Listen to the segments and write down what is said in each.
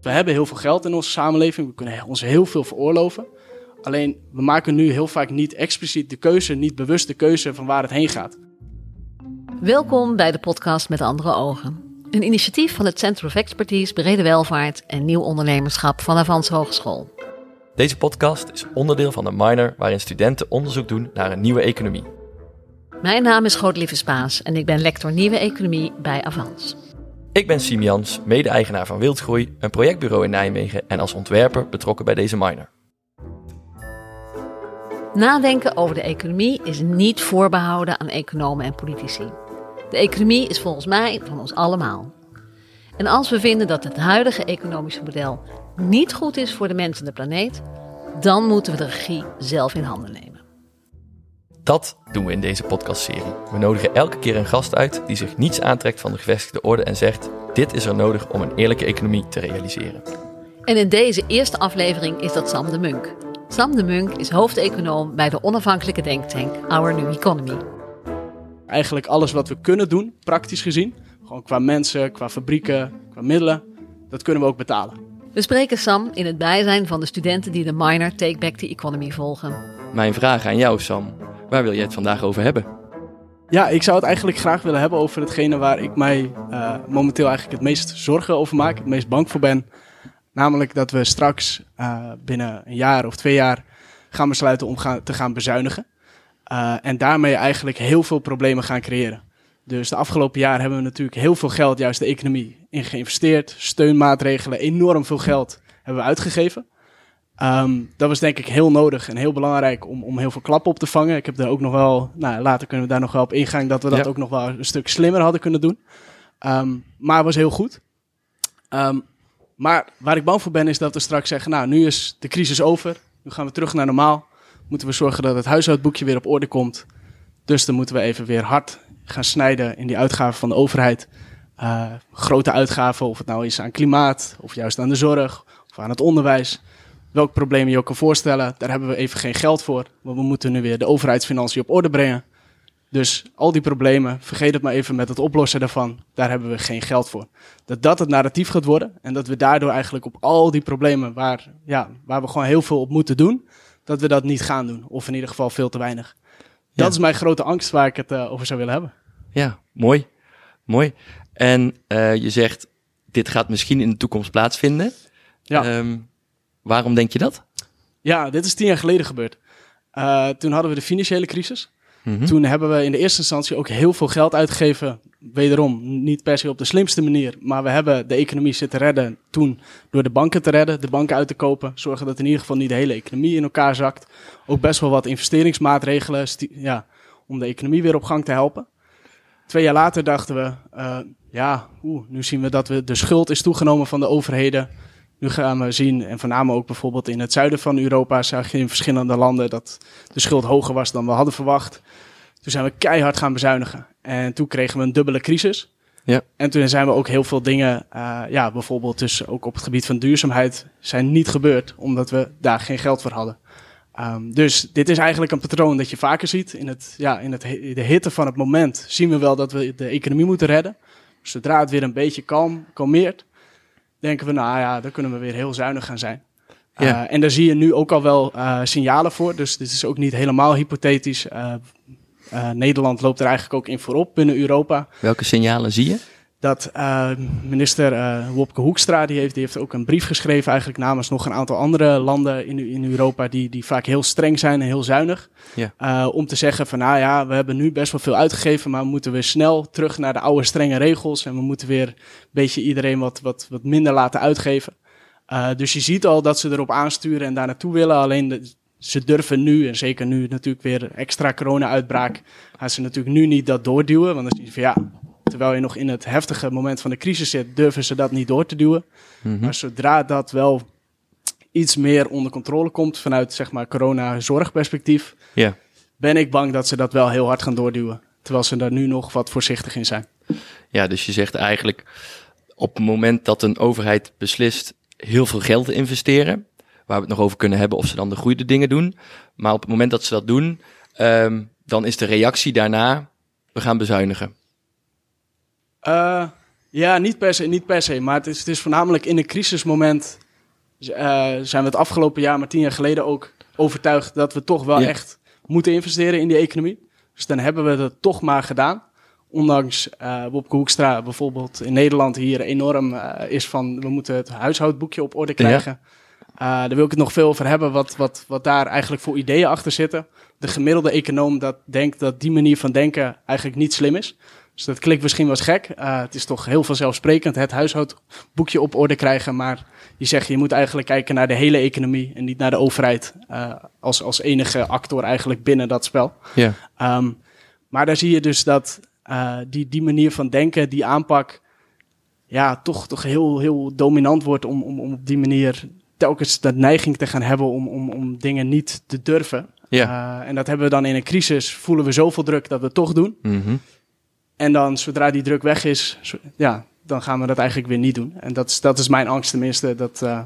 We hebben heel veel geld in onze samenleving, we kunnen ons heel veel veroorloven. Alleen we maken nu heel vaak niet expliciet de keuze, niet bewust de keuze van waar het heen gaat. Welkom bij de podcast Met Andere Ogen. Een initiatief van het Center of Expertise Brede Welvaart en Nieuw Ondernemerschap van Avans Hogeschool. Deze podcast is onderdeel van een minor waarin studenten onderzoek doen naar een nieuwe economie. Mijn naam is Godlieve Spaas en ik ben lector Nieuwe Economie bij Avans. Ik ben Siem Jans, mede-eigenaar van Wildgroei, een projectbureau in Nijmegen en als ontwerper betrokken bij deze minor. Nadenken over de economie is niet voorbehouden aan economen en politici. De economie is volgens mij van ons allemaal. En als we vinden dat het huidige economische model niet goed is voor de mensen en de planeet, dan moeten we de regie zelf in handen nemen. Dat doen we in deze podcastserie. We nodigen elke keer een gast uit die zich niets aantrekt van de gevestigde orde en zegt: Dit is er nodig om een eerlijke economie te realiseren. En in deze eerste aflevering is dat Sam de Munk. Sam de Munk is hoofdeconoom bij de onafhankelijke denktank Our New Economy. Eigenlijk alles wat we kunnen doen, praktisch gezien, gewoon qua mensen, qua fabrieken, qua middelen, dat kunnen we ook betalen. We spreken Sam in het bijzijn van de studenten die de minor Take Back the Economy volgen. Mijn vraag aan jou, Sam. Waar wil je het vandaag over hebben? Ja, ik zou het eigenlijk graag willen hebben over hetgene waar ik mij uh, momenteel eigenlijk het meest zorgen over maak, het meest bang voor ben. Namelijk dat we straks uh, binnen een jaar of twee jaar gaan besluiten om gaan, te gaan bezuinigen. Uh, en daarmee eigenlijk heel veel problemen gaan creëren. Dus de afgelopen jaar hebben we natuurlijk heel veel geld juist de economie in geïnvesteerd. Steunmaatregelen, enorm veel geld hebben we uitgegeven. Um, dat was denk ik heel nodig en heel belangrijk om, om heel veel klappen op te vangen. Ik heb er ook nog wel, nou, later kunnen we daar nog wel op ingaan, dat we dat ja. ook nog wel een stuk slimmer hadden kunnen doen. Um, maar het was heel goed. Um, maar waar ik bang voor ben is dat we straks zeggen, nou, nu is de crisis over. Nu gaan we terug naar normaal. Moeten we zorgen dat het huishoudboekje weer op orde komt. Dus dan moeten we even weer hard gaan snijden in die uitgaven van de overheid. Uh, grote uitgaven, of het nou is aan klimaat, of juist aan de zorg, of aan het onderwijs welk probleem je ook kan voorstellen, daar hebben we even geen geld voor. Want we moeten nu weer de overheidsfinanciën op orde brengen. Dus al die problemen, vergeet het maar even met het oplossen daarvan, daar hebben we geen geld voor. Dat dat het narratief gaat worden en dat we daardoor eigenlijk op al die problemen waar, ja, waar we gewoon heel veel op moeten doen, dat we dat niet gaan doen. Of in ieder geval veel te weinig. Dat ja. is mijn grote angst waar ik het uh, over zou willen hebben. Ja, mooi. Mooi. En uh, je zegt, dit gaat misschien in de toekomst plaatsvinden. Ja. Um, Waarom denk je dat? Ja, dit is tien jaar geleden gebeurd. Uh, toen hadden we de financiële crisis. Mm -hmm. Toen hebben we in de eerste instantie ook heel veel geld uitgegeven. Wederom, niet per se op de slimste manier. Maar we hebben de economie zitten redden toen door de banken te redden, de banken uit te kopen. Zorgen dat in ieder geval niet de hele economie in elkaar zakt. Ook best wel wat investeringsmaatregelen ja, om de economie weer op gang te helpen. Twee jaar later dachten we, uh, ja, oeh, nu zien we dat we de schuld is toegenomen van de overheden. Nu gaan we zien, en voornamelijk ook bijvoorbeeld in het zuiden van Europa, zag je in verschillende landen dat de schuld hoger was dan we hadden verwacht. Toen zijn we keihard gaan bezuinigen. En toen kregen we een dubbele crisis. Ja. En toen zijn we ook heel veel dingen, uh, ja, bijvoorbeeld dus ook op het gebied van duurzaamheid, zijn niet gebeurd, omdat we daar geen geld voor hadden. Um, dus dit is eigenlijk een patroon dat je vaker ziet. In, het, ja, in het, de hitte van het moment zien we wel dat we de economie moeten redden. Zodra het weer een beetje kalm, kalmeert, denken we, nou ja, dan kunnen we weer heel zuinig gaan zijn. Ja. Uh, en daar zie je nu ook al wel uh, signalen voor. Dus dit is ook niet helemaal hypothetisch. Uh, Nederland loopt er eigenlijk ook in voorop binnen Europa. Welke signalen zie je? Dat minister Wopke Hoekstra, die heeft, die heeft ook een brief geschreven eigenlijk namens nog een aantal andere landen in, in Europa die, die vaak heel streng zijn en heel zuinig. Ja. om te zeggen van nou ja, we hebben nu best wel veel uitgegeven, maar we moeten weer snel terug naar de oude strenge regels. En we moeten weer een beetje iedereen wat, wat, wat minder laten uitgeven. Dus je ziet al dat ze erop aansturen en daar naartoe willen. Alleen de, ze durven nu, en zeker nu natuurlijk weer extra corona-uitbraak, gaan ze natuurlijk nu niet dat doorduwen. Want dan zie je van ja, terwijl je nog in het heftige moment van de crisis zit, durven ze dat niet door te duwen. Mhm. Maar zodra dat wel iets meer onder controle komt vanuit zeg maar corona-zorgperspectief, ja. ben ik bang dat ze dat wel heel hard gaan doorduwen. Terwijl ze daar nu nog wat voorzichtig in zijn. Ja, dus je zegt eigenlijk op het moment dat een overheid beslist heel veel geld te investeren, waar we het nog over kunnen hebben of ze dan de goede dingen doen. Maar op het moment dat ze dat doen, um, dan is de reactie daarna, we gaan bezuinigen. Uh, Ja, niet per se, niet per se maar het is, het is voornamelijk in een crisismoment eh, zijn we het afgelopen jaar, maar tien jaar geleden ook overtuigd dat we toch wel Ja. echt moeten investeren in die economie. Dus dan hebben we dat toch maar gedaan. Ondanks eh Wopke Hoekstra bijvoorbeeld in Nederland hier enorm eh, is van we moeten het huishoudboekje op orde krijgen. Eh, daar wil ik het nog veel over hebben, wat, wat, wat daar eigenlijk voor ideeën achter zitten. De gemiddelde econoom dat denkt dat die manier van denken eigenlijk niet slim is. Dus dat klinkt misschien wel eens gek. Eh, het is toch heel vanzelfsprekend het huishoudboekje op orde krijgen. Maar je zegt je moet eigenlijk kijken naar de hele economie en niet naar de overheid eh, als, als enige actor eigenlijk binnen dat spel. Ja. Ehm, maar daar zie je dus dat eh, die, die manier van denken, die aanpak, ja, toch, toch heel, heel dominant wordt om, om, om op die manier telkens dat neiging te gaan hebben om, om, om dingen niet te durven. Ja. En dat hebben we dan in een crisis, voelen we zoveel druk dat we het toch doen. Mhm. En dan, zodra die druk weg is, ja, dan gaan we dat eigenlijk weer niet doen. En dat is, dat is mijn angst tenminste, dat, eh,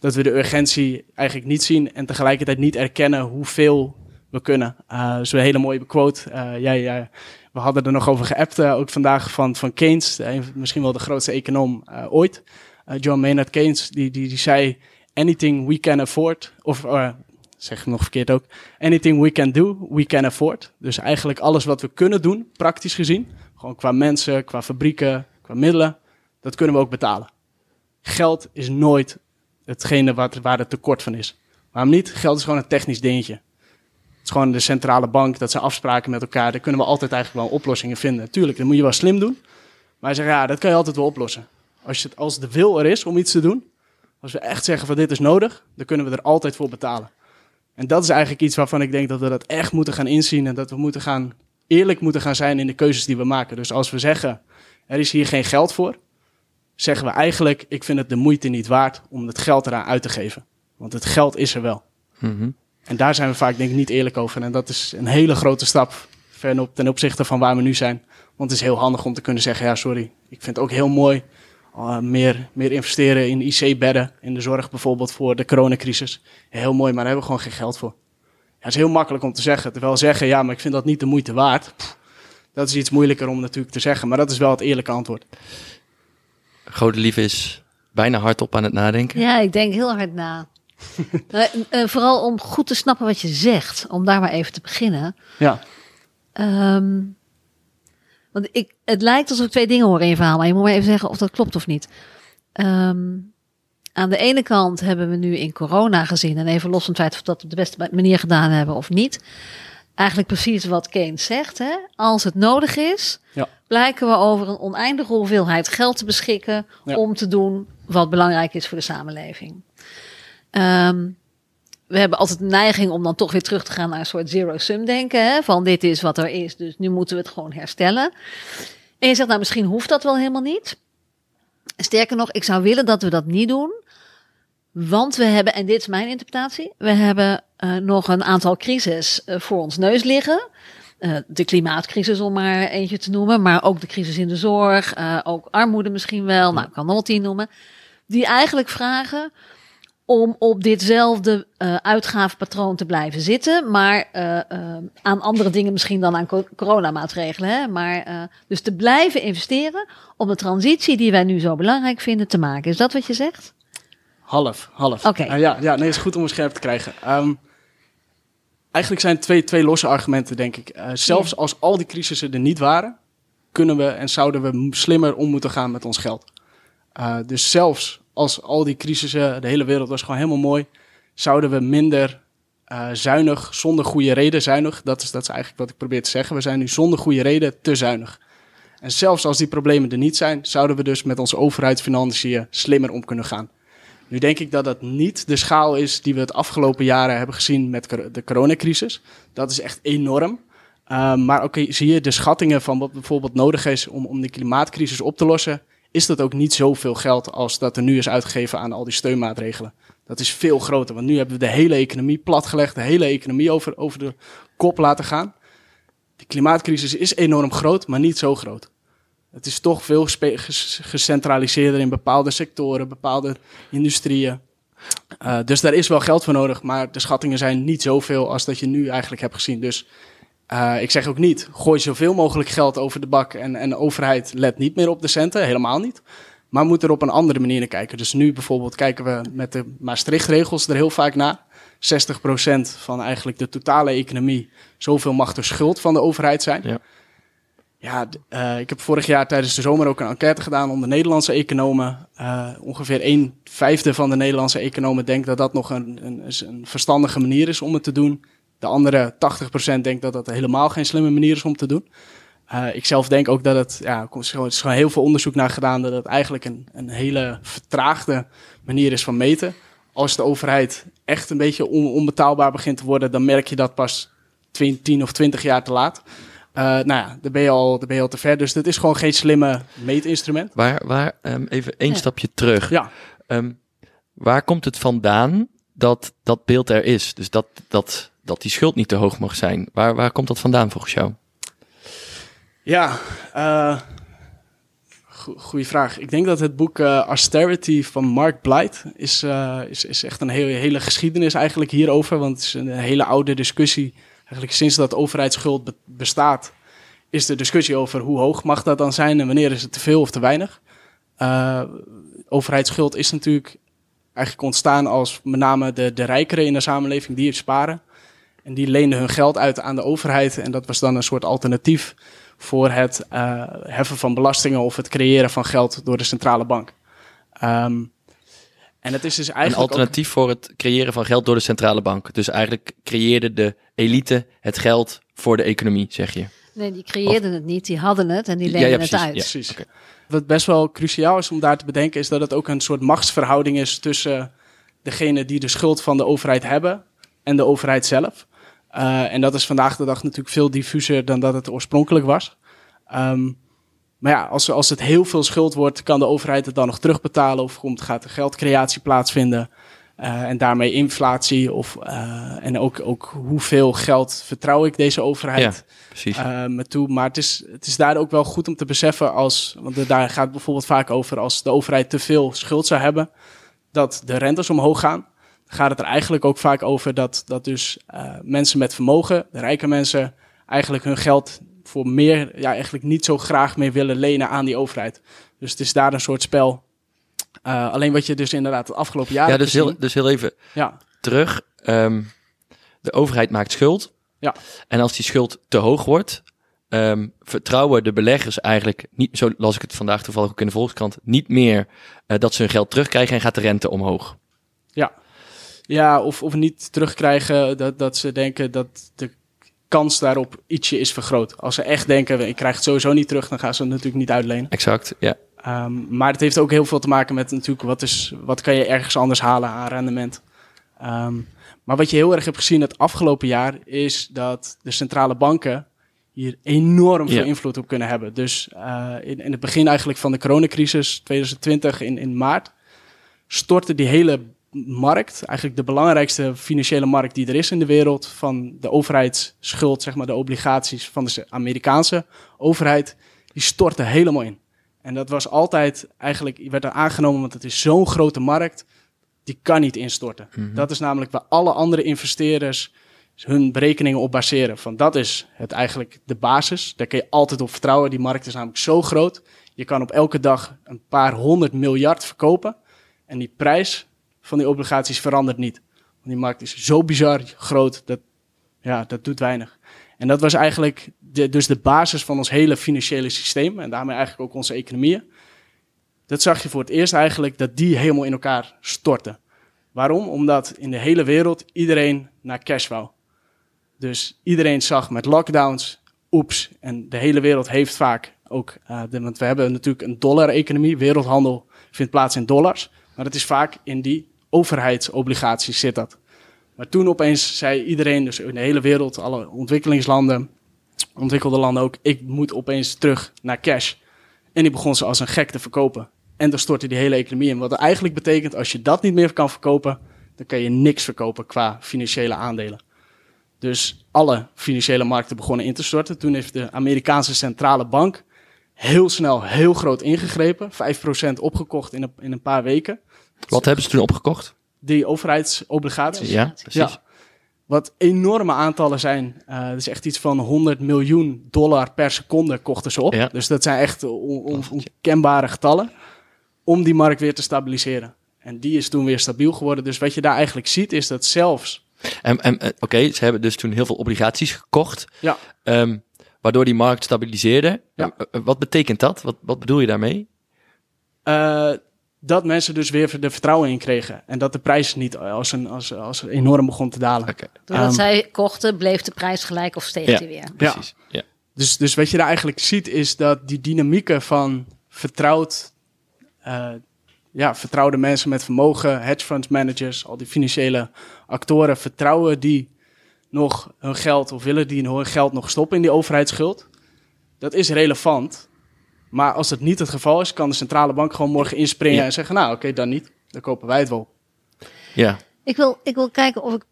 dat we de urgentie eigenlijk niet zien en tegelijkertijd niet erkennen hoeveel we kunnen. Is een hele mooie quote. Eh, jij, we hadden er nog over geappt, ook vandaag van, van Keynes, misschien wel de grootste econoom ooit. John Maynard Keynes, die, die, die zei, anything we can afford, of zeg ik nog verkeerd ook, anything we can do, we can afford. Dus eigenlijk alles wat we kunnen doen, praktisch gezien, gewoon qua mensen, qua fabrieken, qua middelen, dat kunnen we ook betalen. Geld is nooit hetgene waar het tekort van is. Waarom niet? Geld is gewoon een technisch dingetje. Het is gewoon de centrale bank, dat zijn afspraken met elkaar. Daar kunnen we altijd eigenlijk wel oplossingen vinden. Tuurlijk, dat moet je wel slim doen. Maar zegt, ja, dat kan je altijd wel oplossen. Als, je als de wil er is om iets te doen, als we echt zeggen van dit is nodig, dan kunnen we er altijd voor betalen. En dat is eigenlijk iets waarvan ik denk dat we dat echt moeten gaan inzien en dat we moeten gaan, eerlijk moeten gaan zijn in de keuzes die we maken. Dus als we zeggen, er is hier geen geld voor, zeggen we eigenlijk, ik vind het de moeite niet waard om het geld eraan uit te geven. Want het geld is er wel. Mhm. En daar zijn we vaak denk ik niet eerlijk over. En dat is een hele grote stap ver op, ten opzichte van waar we nu zijn. Want het is heel handig om te kunnen zeggen, ja sorry, ik vind het ook heel mooi uh, meer, meer investeren in IC-bedden, in de zorg bijvoorbeeld voor de coronacrisis. Heel mooi, maar daar hebben we gewoon geen geld voor. Ja, het is heel makkelijk om te zeggen. Terwijl zeggen, ja, maar ik vind dat niet de moeite waard. Pff, dat is iets moeilijker om natuurlijk te zeggen, maar dat is wel het eerlijke antwoord. Grote lief is bijna hardop aan het nadenken. Ja, ik denk heel hard na. Eh, eh, vooral om goed te snappen wat je zegt, om daar maar even te beginnen. Ja, Ehm, want ik, het lijkt alsof ik twee dingen hoor in je verhaal, maar je moet maar even zeggen of dat klopt of niet. Ehm, aan de ene kant hebben we nu in corona gezien, en even los van het feit of we dat op de beste manier gedaan hebben of niet, eigenlijk precies wat Keynes zegt. Hè? Als het nodig is, Ja. blijken we over een oneindige hoeveelheid geld te beschikken Ja. om te doen wat belangrijk is voor de samenleving. Ehm, we hebben altijd de neiging om dan toch weer terug te gaan naar een soort zero-sum denken. Hè? Van dit is wat er is, dus nu moeten we het gewoon herstellen. En je zegt, nou misschien hoeft dat wel helemaal niet. Sterker nog, ik zou willen dat we dat niet doen. Want we hebben, en dit is mijn interpretatie, we hebben eh, nog een aantal crises eh, voor ons neus liggen. Eh, de klimaatcrisis, om maar eentje te noemen, maar ook de crisis in de zorg, ook armoede misschien wel, nou ik kan nog wel tien noemen. Die eigenlijk vragen om op ditzelfde eh uitgavenpatroon te blijven zitten, maar eh, eh, aan andere dingen misschien dan aan co- coronamaatregelen. Hè? Maar dus te blijven investeren om de transitie die wij nu zo belangrijk vinden te maken. Is dat wat je zegt? half, half. Oké. Eh, ja, ja, nee, is goed om het scherp te krijgen. Ehm, eigenlijk zijn het twee, twee losse argumenten, denk ik. Zelfs als al die crisissen er niet waren, kunnen we en zouden we slimmer om moeten gaan met ons geld. Dus zelfs als al die crisissen, de hele wereld was gewoon helemaal mooi, zouden we minder eh, zuinig, zonder goede reden zuinig. Dat is, dat is eigenlijk wat ik probeer te zeggen. We zijn nu zonder goede reden te zuinig. En zelfs als die problemen er niet zijn, zouden we dus met onze overheidsfinanciën slimmer om kunnen gaan. Nu denk ik dat dat niet de schaal is die we het afgelopen jaren hebben gezien met de coronacrisis. Dat is echt enorm. Uh, maar oké, zie je de schattingen van wat bijvoorbeeld nodig is om, om de klimaatcrisis op te lossen, is dat ook niet zoveel geld als dat er nu is uitgegeven aan al die steunmaatregelen. Dat is veel groter, want nu hebben we de hele economie platgelegd, de hele economie over, over de kop laten gaan. De klimaatcrisis is enorm groot, maar niet zo groot. Het is toch veel gecentraliseerder in bepaalde sectoren, bepaalde industrieën. Uh, dus daar is wel geld voor nodig, maar de schattingen zijn niet zoveel als dat je nu eigenlijk hebt gezien. Dus Uh, ik zeg ook niet, gooi zoveel mogelijk geld over de bak en, en de overheid let niet meer op de centen, helemaal niet. Maar moet er op een andere manier naar kijken. Dus nu bijvoorbeeld kijken we met de Maastricht-regels er heel vaak naar. 60% van eigenlijk de totale economie, zoveel mag er schuld van de overheid zijn. Ja. Ja, uh, ik heb vorig jaar tijdens de zomer ook een enquête gedaan onder Nederlandse economen. Uh, ongeveer een vijfde van de Nederlandse economen denkt dat dat nog een, een, een verstandige manier is om het te doen. De andere 80% denkt dat dat helemaal geen slimme manier is om te doen. Uh, ik zelf denk ook dat het, ja, er is gewoon heel veel onderzoek naar gedaan dat het eigenlijk een, een hele vertraagde manier is van meten. Als de overheid echt een beetje on, onbetaalbaar begint te worden, dan merk je dat pas 10 of 20 jaar te laat. Uh, nou ja, daar ben, je al, daar ben je al te ver. Dus dit is gewoon geen slimme meetinstrument. Waar, waar um, even één ja. stapje terug. Ja. Um, waar komt het vandaan dat dat beeld er is? Dus dat, dat, dat die schuld niet te hoog mag zijn. Waar, waar komt dat vandaan volgens jou? Ja, uh, goede vraag. Ik denk dat het boek uh, Austerity van Mark Blight is, uh, is, is echt een hele, hele geschiedenis eigenlijk hierover. Want het is een hele oude discussie. Eigenlijk sinds dat overheidsschuld be bestaat, is de discussie over hoe hoog mag dat dan zijn en wanneer is het te veel of te weinig. Overheidsschuld is natuurlijk eigenlijk ontstaan als met name de, de rijkeren in de samenleving die het sparen. En die leenden hun geld uit aan de overheid en dat was dan een soort alternatief voor het uh, heffen van belastingen of het creëren van geld door de centrale bank. Um, en het is dus eigenlijk. Een alternatief ook... voor het creëren van geld door de centrale bank. Dus eigenlijk creëerde de elite het geld voor de economie, zeg je. Nee, die creëerden of... het niet, die hadden het en die leenden ja, ja, het uit. Ja, precies. Okay. Wat best wel cruciaal is om daar te bedenken, is dat het ook een soort machtsverhouding is tussen degene die de schuld van de overheid hebben en de overheid zelf. Uh, en dat is vandaag de dag natuurlijk veel diffuser dan dat het oorspronkelijk was. Um, maar ja, als, als het heel veel schuld wordt, kan de overheid het dan nog terugbetalen of komt, gaat er geldcreatie plaatsvinden. Uh, en daarmee inflatie of, uh, en ook, ook hoeveel geld vertrouw ik deze overheid ja, precies. Me toe. Maar het is, het is daar ook wel goed om te beseffen als, want daar gaat het bijvoorbeeld vaak over als de overheid te veel schuld zou hebben, dat de rentes omhoog gaan gaat het er eigenlijk ook vaak over dat, dat dus uh, mensen met vermogen, de rijke mensen, eigenlijk hun geld voor meer, ja, eigenlijk niet zo graag meer willen lenen aan die overheid. Dus het is daar een soort spel. Uh, alleen wat je dus inderdaad het afgelopen jaar. Ja, dus heel, dus heel even ja. terug. Um, de overheid maakt schuld. Ja. En als die schuld te hoog wordt, um, vertrouwen de beleggers eigenlijk niet, zo las ik het vandaag toevallig ook in de Volkskrant, niet meer uh, dat ze hun geld terugkrijgen en gaat de rente omhoog. Ja. Ja, of, of niet terugkrijgen dat, dat ze denken dat de kans daarop ietsje is vergroot. Als ze echt denken, ik krijg het sowieso niet terug, dan gaan ze het natuurlijk niet uitlenen. Exact, ja. Um, maar het heeft ook heel veel te maken met natuurlijk wat, is, wat kan je ergens anders halen aan rendement. Um, maar wat je heel erg hebt gezien het afgelopen jaar is dat de centrale banken hier enorm veel ja. invloed op kunnen hebben. Dus uh, in, in het begin eigenlijk van de coronacrisis 2020 in, in maart stortte die hele markt, eigenlijk de belangrijkste financiële markt die er is in de wereld, van de overheidsschuld, zeg maar de obligaties van de Amerikaanse overheid, die stortte helemaal in. En dat was altijd eigenlijk, werd er aangenomen, want het is zo'n grote markt, die kan niet instorten. Mm -hmm. Dat is namelijk waar alle andere investeerders hun berekeningen op baseren. Van dat is het eigenlijk de basis. Daar kun je altijd op vertrouwen. Die markt is namelijk zo groot. Je kan op elke dag een paar honderd miljard verkopen. En die prijs van die obligaties verandert niet. Want die markt is zo bizar groot, dat, ja, dat doet weinig. En dat was eigenlijk dus de basis van ons hele financiële systeem en daarmee eigenlijk ook onze economieën. Dat zag je voor het eerst eigenlijk, dat die helemaal in elkaar stortten. Waarom? Omdat in de hele wereld iedereen naar cash wou. Dus iedereen zag met lockdowns, oeps, en de hele wereld heeft vaak ook, uh, de, want we hebben natuurlijk een dollar-economie, wereldhandel vindt plaats in dollars. Maar dat is vaak in die overheidsobligaties zit dat. Maar toen opeens zei iedereen, dus in de hele wereld, alle ontwikkelingslanden, ontwikkelde landen ook, ik moet opeens terug naar cash. En die begon ze als een gek te verkopen. En dan stortte die hele economie in. Wat eigenlijk betekent, als je dat niet meer kan verkopen, dan kan je niks verkopen qua financiële aandelen. Dus alle financiële markten begonnen in te storten. Toen heeft de Amerikaanse centrale bank heel snel, heel groot ingegrepen. 5% opgekocht in een, in een paar weken. Wat hebben ze toen opgekocht? Die overheidsobligaties. Ja, precies. Ja. Wat enorme aantallen zijn. Uh, dat is echt iets van 100 miljoen dollar per seconde kochten ze op. Ja. Dus dat zijn echt on- on- onkenbare getallen. Om die markt weer te stabiliseren. En die is toen weer stabiel geworden. Dus wat je daar eigenlijk ziet is dat zelfs... En, en eh, oké, ze hebben dus toen heel veel obligaties gekocht. Ja, ehm, waardoor die markt stabiliseerde. Ja. Eh, wat betekent dat? Wat, wat bedoel je daarmee? eh, dat mensen dus weer de vertrouwen in kregen. En dat de prijs niet als een, als, als een enorm begon te dalen. Doordat Ehm, zij kochten, bleef de prijs gelijk of steeg Ja. die weer. precies. Ja. Dus, dus wat je daar eigenlijk ziet is dat die dynamieken van vertrouwd, eh, ja, vertrouwde mensen met vermogen, hedge funds managers, al die financiële actoren, vertrouwen die nog hun geld of willen die hun geld nog stoppen in die overheidsschuld. Dat is relevant. Maar als dat niet het geval is, kan de centrale bank gewoon morgen inspringen Ja. en zeggen, nou oké, dan niet. Dan kopen wij het wel. ja. Ik wil, ik wil kijken of ik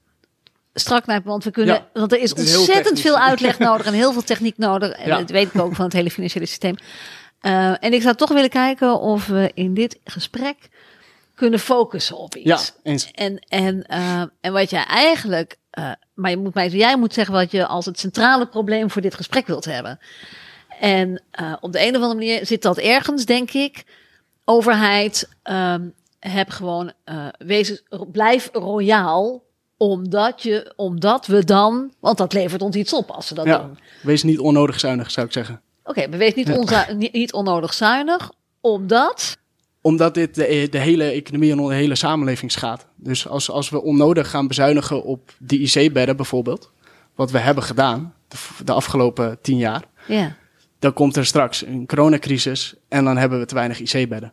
strak naar, want we kunnen, Ja, want er is ontzettend veel uitleg nodig en heel veel techniek nodig. En Ja. dat weet ik ook van het hele financiële systeem. Uh, en ik zou toch willen kijken of we in dit gesprek kunnen focussen op iets. Ja, eens. En, en, uh, en wat jij eigenlijk, uh, maar je moet mij, jij moet zeggen wat je als het centrale probleem voor dit gesprek wilt hebben. En uh, op de een of andere manier zit dat ergens, denk ik. Overheid, um, heb gewoon, uh, wees, blijf royaal, omdat, je, omdat we dan, want dat levert ons iets op als ze dat Ja. doen. Wees niet onnodig zuinig, zou ik zeggen. Oké, okay, wees niet, ja. niet, niet onnodig zuinig, omdat omdat dit de, de, hele economie en de hele samenleving schaadt. Dus als, als we onnodig gaan bezuinigen op die IC-bedden bijvoorbeeld, wat we hebben gedaan de, de afgelopen tien jaar, yeah. Dan komt er straks een coronacrisis en dan hebben we te weinig IC-bedden.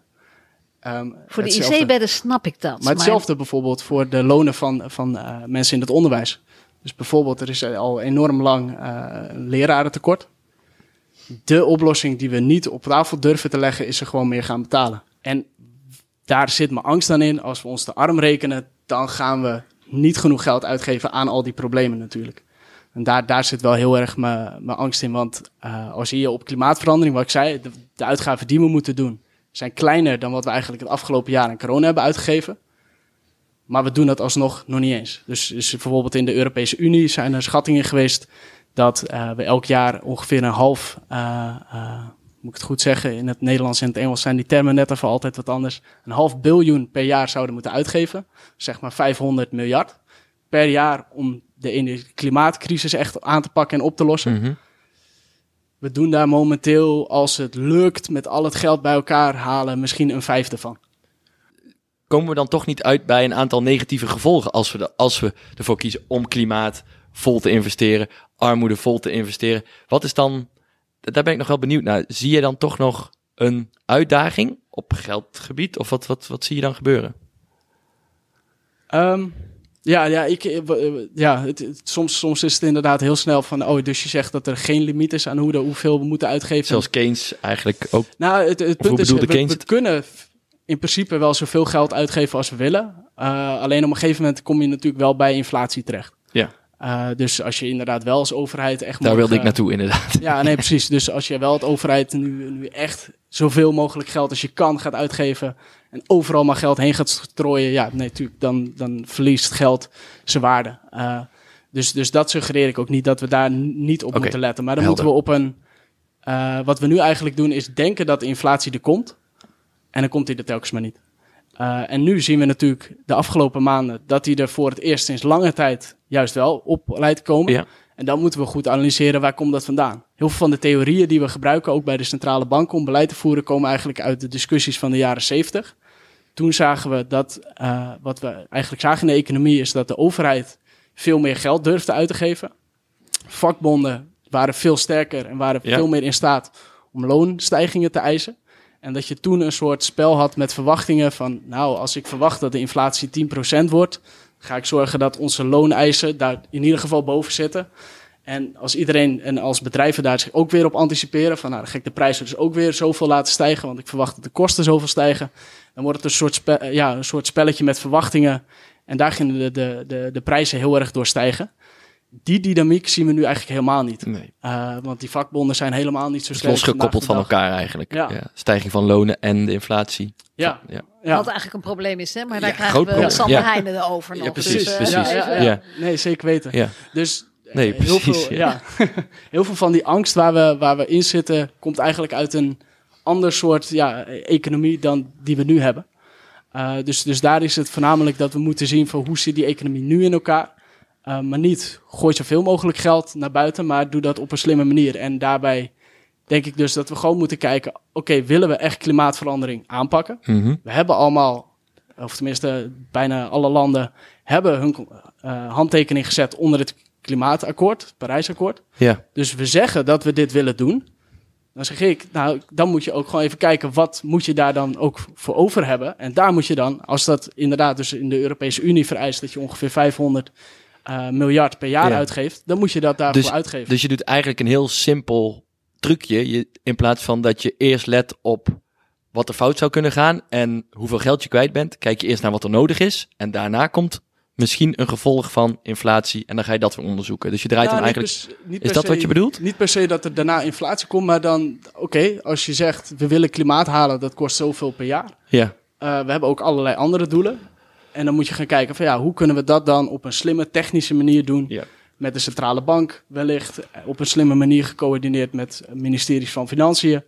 Um, voor de IC-bedden snap ik dat. Maar hetzelfde maar... bijvoorbeeld voor de lonen van, van uh, mensen in het onderwijs. Dus bijvoorbeeld, er is al enorm lang uh, lerarentekort. De oplossing die we niet op tafel durven te leggen, is er gewoon meer gaan betalen. En daar zit mijn angst dan in. Als we ons te arm rekenen, dan gaan we niet genoeg geld uitgeven aan al die problemen natuurlijk. En daar, daar zit wel heel erg mijn, mijn angst in. Want uh, als je op klimaatverandering, wat ik zei, de, uitgaven die we moeten doen, zijn kleiner dan wat we eigenlijk het afgelopen jaar aan corona hebben uitgegeven. Maar we doen dat alsnog nog niet eens. Dus, dus bijvoorbeeld in de Europese Unie zijn er schattingen geweest dat uh, we elk jaar ongeveer een half, uh, moet ik het goed zeggen, in het Nederlands en het Engels zijn die termen net even altijd wat anders, een half biljoen per jaar zouden moeten uitgeven. Zeg maar 500 miljard per jaar om de klimaatcrisis echt aan te pakken en op te lossen. Mm -hmm. We doen daar momenteel, als het lukt, met al het geld bij elkaar halen, misschien een vijfde van. Komen we dan toch niet uit bij een aantal negatieve gevolgen als we, de, als we ervoor kiezen om klimaat vol te investeren, armoede vol te investeren? Wat is dan, daar ben ik nog wel benieuwd naar, zie je dan toch nog een uitdaging op geldgebied? Of wat, wat, wat zie je dan gebeuren? Um, ja, ja, ik, ja het, het, soms, soms is het inderdaad heel snel van, oh, dus je zegt dat er geen limiet is aan hoe de, hoeveel we moeten uitgeven. Zoals Keynes eigenlijk ook. Nou, het, het punt is, we, we kunnen in principe wel zoveel geld uitgeven als we willen. Uh, alleen op een gegeven moment kom je natuurlijk wel bij inflatie terecht. Ja. Uh, dus als je inderdaad wel als overheid echt... Daar mag, wilde ik uh, naartoe inderdaad. Ja, nee, precies. Dus als je wel het overheid nu, nu echt zoveel mogelijk geld als je kan gaat uitgeven... en overal maar geld heen gaat strooien... ja, nee, natuurlijk, dan, dan verliest geld zijn waarde. Uh, dus, dus dat suggereer ik ook niet, dat we daar niet op okay. moeten letten. Maar dan Helder. moeten we op een... Uh, wat we nu eigenlijk doen is denken dat de inflatie er komt... en dan komt die er telkens maar niet. Uh, en nu zien we natuurlijk de afgelopen maanden dat die er voor het eerst sinds lange tijd juist wel op lijkt te komen. Ja. En dan moeten we goed analyseren waar komt dat vandaan. Heel veel van de theorieën die we gebruiken, ook bij de centrale banken om beleid te voeren, komen eigenlijk uit de discussies van de jaren 70. Toen zagen we dat, uh, wat we eigenlijk zagen in de economie, is dat de overheid veel meer geld durfde uit te geven. Vakbonden waren veel sterker en waren Ja. veel meer in staat om loonstijgingen te eisen. En dat je toen een soort spel had met verwachtingen van, nou, als ik verwacht dat de inflatie 10% wordt, ga ik zorgen dat onze looneisen daar in ieder geval boven zitten. En als iedereen en als bedrijven daar zich ook weer op anticiperen, van nou, dan ga ik de prijzen dus ook weer zoveel laten stijgen, want ik verwacht dat de kosten zoveel stijgen. Dan wordt het een soort, ja, een soort spelletje met verwachtingen. En daar gingen de, de, de prijzen heel erg door stijgen. Die dynamiek zien we nu eigenlijk helemaal niet. Nee. Uh, want die vakbonden zijn helemaal niet zo Het is sterk. losgekoppeld van elkaar eigenlijk. Ja. Ja. Stijging van lonen en de inflatie. Ja, Ja. Ja. Wat eigenlijk een probleem is, hè? maar daar Ja, krijgen groot we probleem. Sander Ja. Heijnen over nog. Ja, precies, Dus, eh, precies. Ja, ja, ja. Ja. Nee, zeker weten. Ja. Dus eh, Nee, heel, precies, veel, ja. ja. heel veel van die angst waar we, waar we in zitten, komt eigenlijk uit een ander soort ja, economie dan die we nu hebben. Eh, dus, dus daar is het voornamelijk dat we moeten zien van hoe zit die economie nu in elkaar. Eh, maar niet gooi zoveel mogelijk geld naar buiten, maar doe dat op een slimme manier. En daarbij denk ik dus dat we gewoon moeten kijken, oké, willen we echt klimaatverandering aanpakken? Mhm. We hebben allemaal, of tenminste bijna alle landen, hebben hun eh, handtekening gezet onder het klimaatakkoord, het Parijsakkoord. Ja. Dus we zeggen dat we dit willen doen. Dan zeg ik, nou, dan moet je ook gewoon even kijken, wat moet je daar dan ook voor over hebben? En daar moet je dan, als dat inderdaad dus in de Europese Unie vereist, dat je ongeveer 500 eh, miljard per jaar Ja. uitgeeft, dan moet je dat daarvoor Dus- uitgeven. Dus je doet eigenlijk een heel simpel trucje. Je, in plaats van dat je eerst let op wat er fout zou kunnen gaan en hoeveel geld je kwijt bent, kijk je eerst naar wat er nodig is. En daarna komt misschien een gevolg van inflatie en dan ga je dat weer onderzoeken. Dus je draait Ja, dan niet eigenlijk... per Is per dat se- wat je bedoelt? Niet per se dat er daarna inflatie komt, maar dan, oké, als je zegt we willen klimaat halen, dat kost zoveel per jaar. Ja, Eh, we hebben ook allerlei andere doelen. En dan moet je gaan kijken van ja, hoe kunnen we dat dan op een slimme technische manier doen? Ja. Met de centrale bank wellicht, eh, op een slimme manier gecoördineerd met ministeries van Financiën.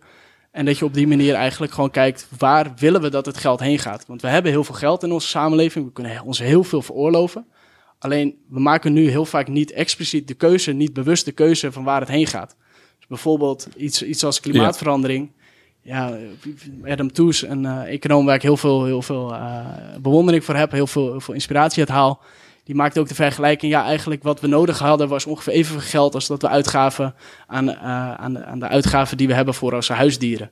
En dat je op die manier eigenlijk gewoon kijkt, waar willen we dat het geld heen gaat? Want we hebben heel veel geld in onze samenleving, we kunnen ons heel veel veroorloven. Alleen, we maken nu heel vaak niet expliciet de keuze, niet bewust de keuze van waar het heen gaat. Dus bijvoorbeeld iets, iets als klimaatverandering. Ja, Adam Tooze, een eh, econoom waar ik heel veel, heel veel eh, bewondering voor heb, heel veel, heel veel inspiratie uit haal. Die maakt ook de vergelijking, ja, eigenlijk wat we nodig hadden was ongeveer evenveel geld als dat we uitgaven aan, eh, aan, de, aan de uitgaven die we hebben voor onze huisdieren.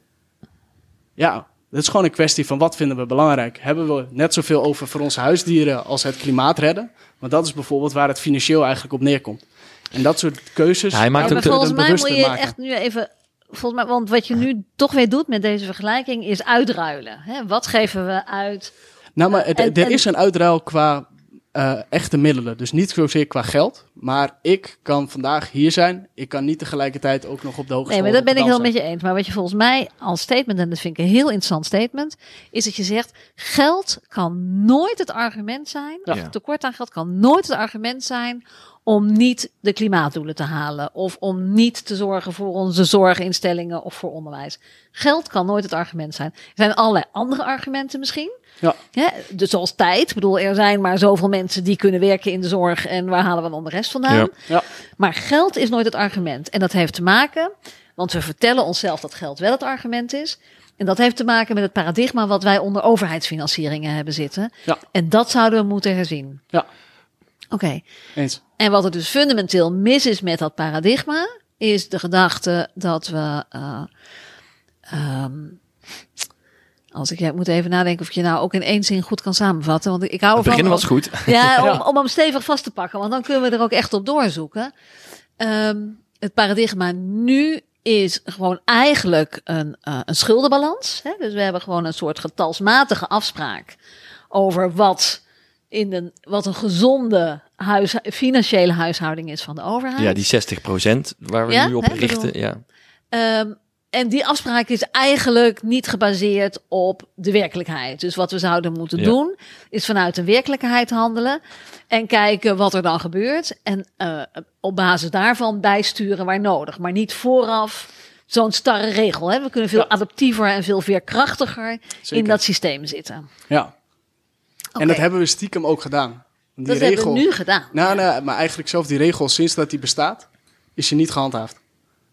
Ja, dat is gewoon een kwestie van wat vinden we belangrijk. Hebben we net zoveel over voor onze huisdieren als het klimaat redden? Want dat is bijvoorbeeld waar het financieel eigenlijk op neerkomt. En dat soort keuzes. Hij maakt ja, ook maar de- volgens mij moet je maken. echt nu even. Volgens mij, want wat je nu toch weer doet met deze vergelijking is uitruilen. Hè? Wat geven we uit? Nou, maar het- En- er en- is een uitruil qua eh, echte middelen. Dus niet zozeer qua geld. Maar ik kan vandaag hier zijn. Ik kan niet tegelijkertijd ook nog op de hogeschool. Nee, maar dat ben ik heel met je eens. Maar wat je volgens mij als statement, en dat vind ik een heel interessant statement, is dat je zegt: geld kan nooit het argument zijn. Ja. Of tekort aan geld kan nooit het argument zijn om niet de klimaatdoelen te halen. Of om niet te zorgen voor onze zorginstellingen of voor onderwijs. Geld kan nooit het argument zijn. Er zijn allerlei andere argumenten misschien. Ja. Ja, dus zoals tijd. Ik bedoel, er zijn maar zoveel mensen die kunnen werken in de zorg. En waar halen we dan de rest vandaan? Ja. Ja. Maar geld is nooit het argument. En dat heeft te maken, want we vertellen onszelf dat geld wel het argument is. En dat heeft te maken met het paradigma wat wij onder overheidsfinancieringen hebben zitten. Ja. En dat zouden we moeten herzien. Ja. Oké. Eens. En wat er dus fundamenteel mis is met dat paradigma, is de gedachte dat we. eh, ehm, als ik ja, ik moet even nadenken of ik je nou ook in één zin goed kan samenvatten. Want ik hou het ervan. begin was goed. Ja, om, om hem stevig vast te pakken, want dan kunnen we er ook echt op doorzoeken. Ehm, het paradigma nu is gewoon eigenlijk een, eh, een schuldenbalans. Hè? Dus we hebben gewoon een soort getalsmatige afspraak over wat, in een, wat een gezonde huis, financiële huishouding is van de overheid. Ja, die 60% waar we Ja, nu op hè, richten. bedoel- Ja. Ehm, en die afspraak is eigenlijk niet gebaseerd op de werkelijkheid. Dus wat we zouden moeten Ja. doen, is vanuit de werkelijkheid handelen. En kijken wat er dan gebeurt. En eh, op basis daarvan bijsturen waar nodig. Maar niet vooraf zo'n starre regel. Hè? We kunnen veel Ja. adaptiever en veel veerkrachtiger in dat systeem zitten. Ja. En dat hebben we stiekem ook gedaan. Die dat hebben we nu gedaan. Nou, nou, maar eigenlijk zelf die regel, sinds dat die bestaat, is je niet gehandhaafd.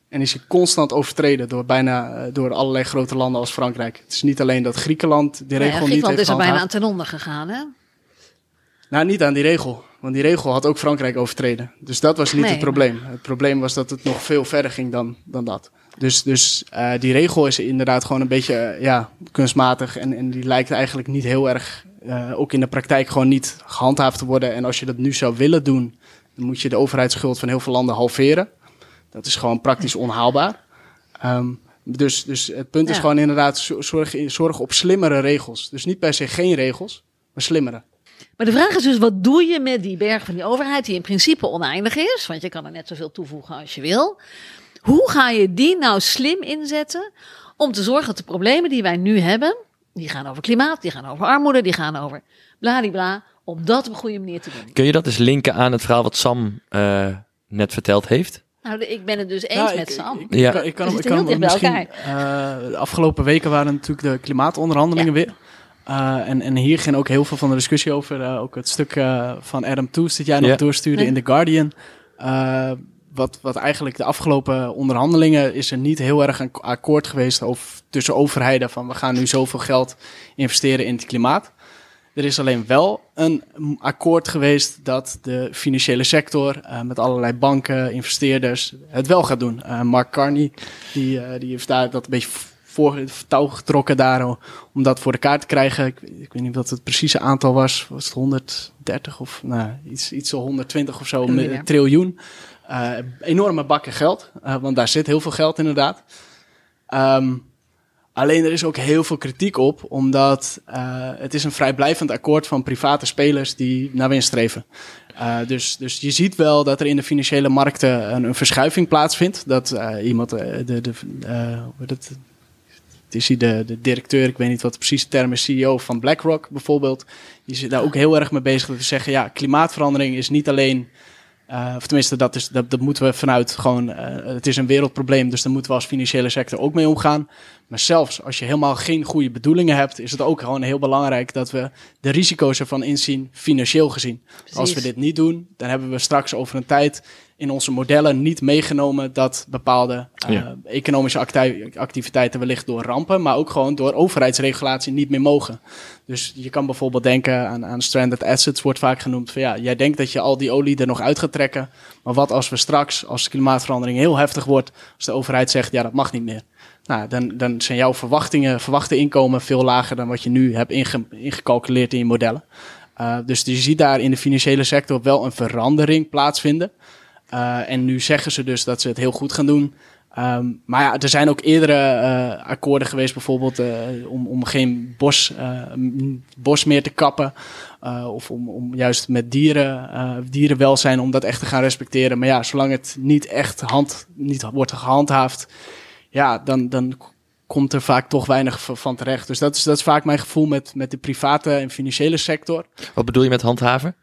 En is je constant overtreden door bijna eh, door allerlei grote landen als Frankrijk. Het is niet alleen dat Griekenland die Nou ja, regel niet Griekenland heeft is er bijna aan ten onder gegaan. Hè? Nou, niet aan die regel. Want die regel had ook Frankrijk overtreden. Dus dat was niet Nee, het probleem. Het probleem was dat het nog veel verder ging dan, dan dat. Dus, dus eh, die regel is inderdaad gewoon een beetje eh, ja, kunstmatig. En, en die lijkt eigenlijk niet heel erg, eh, ook in de praktijk, gewoon niet gehandhaafd te worden. En als je dat nu zou willen doen, dan moet je de overheidsschuld van heel veel landen halveren. Dat is gewoon praktisch onhaalbaar. Ehm, dus, dus het punt is gewoon inderdaad zo- zorg, zorg op slimmere regels. Dus niet per se geen regels, maar slimmere. Maar de vraag is dus, wat doe je met die berg van die overheid, die in principe oneindig is? Want je kan er net zoveel toevoegen als je wil. Hoe ga je die nou slim inzetten om te zorgen dat de problemen die wij nu hebben, Die gaan over klimaat, die gaan over armoede, die gaan over bladibla. Om dat op een goede manier te doen. Kun je dat eens linken aan het verhaal wat Sam eh, net verteld heeft? Nou, ik ben het dus eens Ja, met ik- Sam. Ik, Ja. ik, kan- ik kan, misschien. eh, de afgelopen weken waren natuurlijk de klimaatonderhandelingen weer. Eh, en, en hier ging ook heel veel van de discussie over. eh, ook het stuk eh, van Adam Tooze dat jij nog Ja. doorstuurde in The Guardian. Wat, wat eigenlijk de afgelopen onderhandelingen is er niet heel erg een akkoord geweest over, tussen overheden van we gaan nu zoveel geld investeren in het klimaat. Er is alleen wel een akkoord geweest dat de financiële sector eh, met allerlei banken, investeerders het wel gaat doen. Eh, Mark Carney die, eh, die heeft daar dat een beetje voor het touw getrokken daar o- om dat voor elkaar te krijgen. Ik, ik weet niet wat het precieze aantal was. Was het 130 of nou, iets, iets zo 120 of zo meer. triljoen. Eh, enorme bakken geld, eh, want daar zit heel veel geld inderdaad. Ehm, alleen er is ook heel veel kritiek op, omdat eh, het is een vrijblijvend akkoord van private spelers die naar winst streven. Dus, dus je ziet wel dat er in de financiële markten een, een verschuiving plaatsvindt. Dat iemand, de, de, hoe heet het, is hier de, de directeur, ik weet niet wat de precieze term is, CEO van BlackRock bijvoorbeeld. Die zit daar ook heel erg mee bezig te zeggen, ja, klimaatverandering is niet alleen, eh, of tenminste, dat, is, dat, dat moeten we vanuit gewoon, eh, het is een wereldprobleem, dus daar moeten we als financiële sector ook mee omgaan. Maar zelfs als je helemaal geen goede bedoelingen hebt, is het ook gewoon heel belangrijk dat we de risico's ervan inzien, financieel gezien. Als we dit niet doen, dan hebben we straks over een tijd in onze modellen niet meegenomen dat bepaalde eh, Ja. economische acti- activiteiten wellicht door rampen, maar ook gewoon door overheidsregulatie niet meer mogen. Dus je kan bijvoorbeeld denken aan, aan stranded assets, wordt vaak genoemd. Van ja, jij denkt dat je al die olie er nog uit gaat trekken, maar wat als we straks, als klimaatverandering heel heftig wordt, als de overheid zegt, ja, dat mag niet meer. Nou, dan, dan zijn jouw verwachtingen, verwachte inkomen veel lager dan wat je nu hebt inge- ingecalculeerd in je modellen. Uh, dus je ziet daar in de financiële sector wel een verandering plaatsvinden. Uh, en nu zeggen ze dus dat ze het heel goed gaan doen. Um, maar ja, er zijn ook eerdere uh, akkoorden geweest, bijvoorbeeld uh, om, om geen bos, bos meer te kappen. Of om, om juist met dieren, dierenwelzijn, om dat echt te gaan respecteren. Maar ja, zolang het niet echt hand, niet wordt gehandhaafd, ja, dan, dan komt er vaak toch weinig van terecht. Dus dat is, dat is vaak mijn gevoel met, met de private en financiële sector. Wat bedoel je met handhaven?